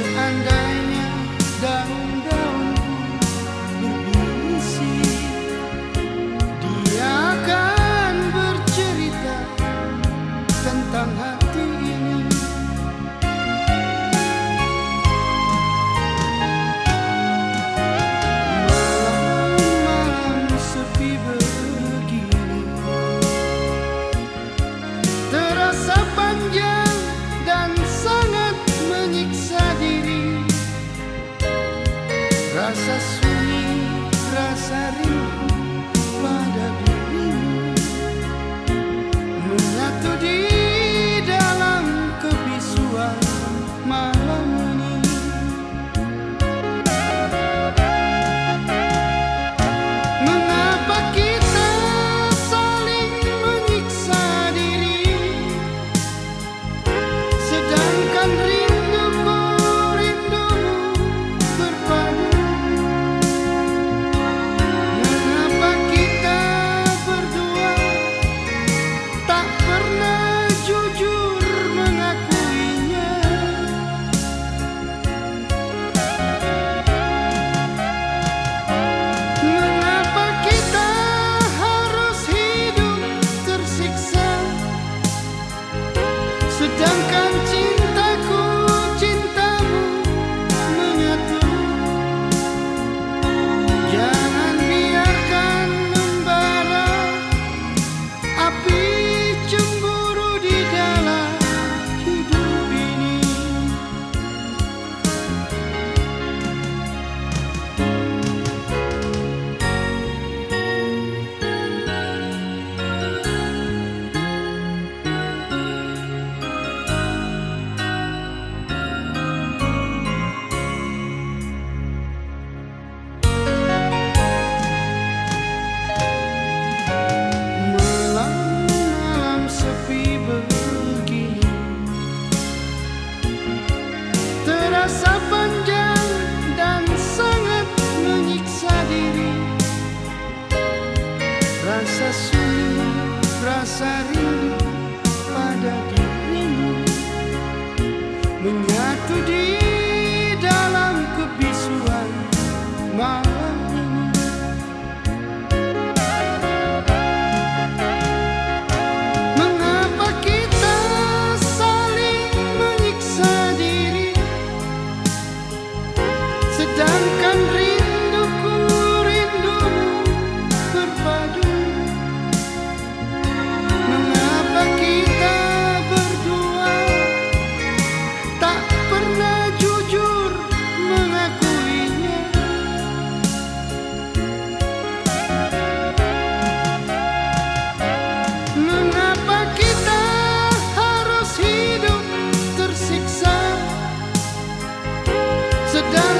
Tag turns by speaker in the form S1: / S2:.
S1: seandainya daun Rasa sunyi, rasa rindu pada dirimu. Menyatu di dalam kebisuan malam ini. Mengapa kita saling menyiksa diri? Sedangkan rindu done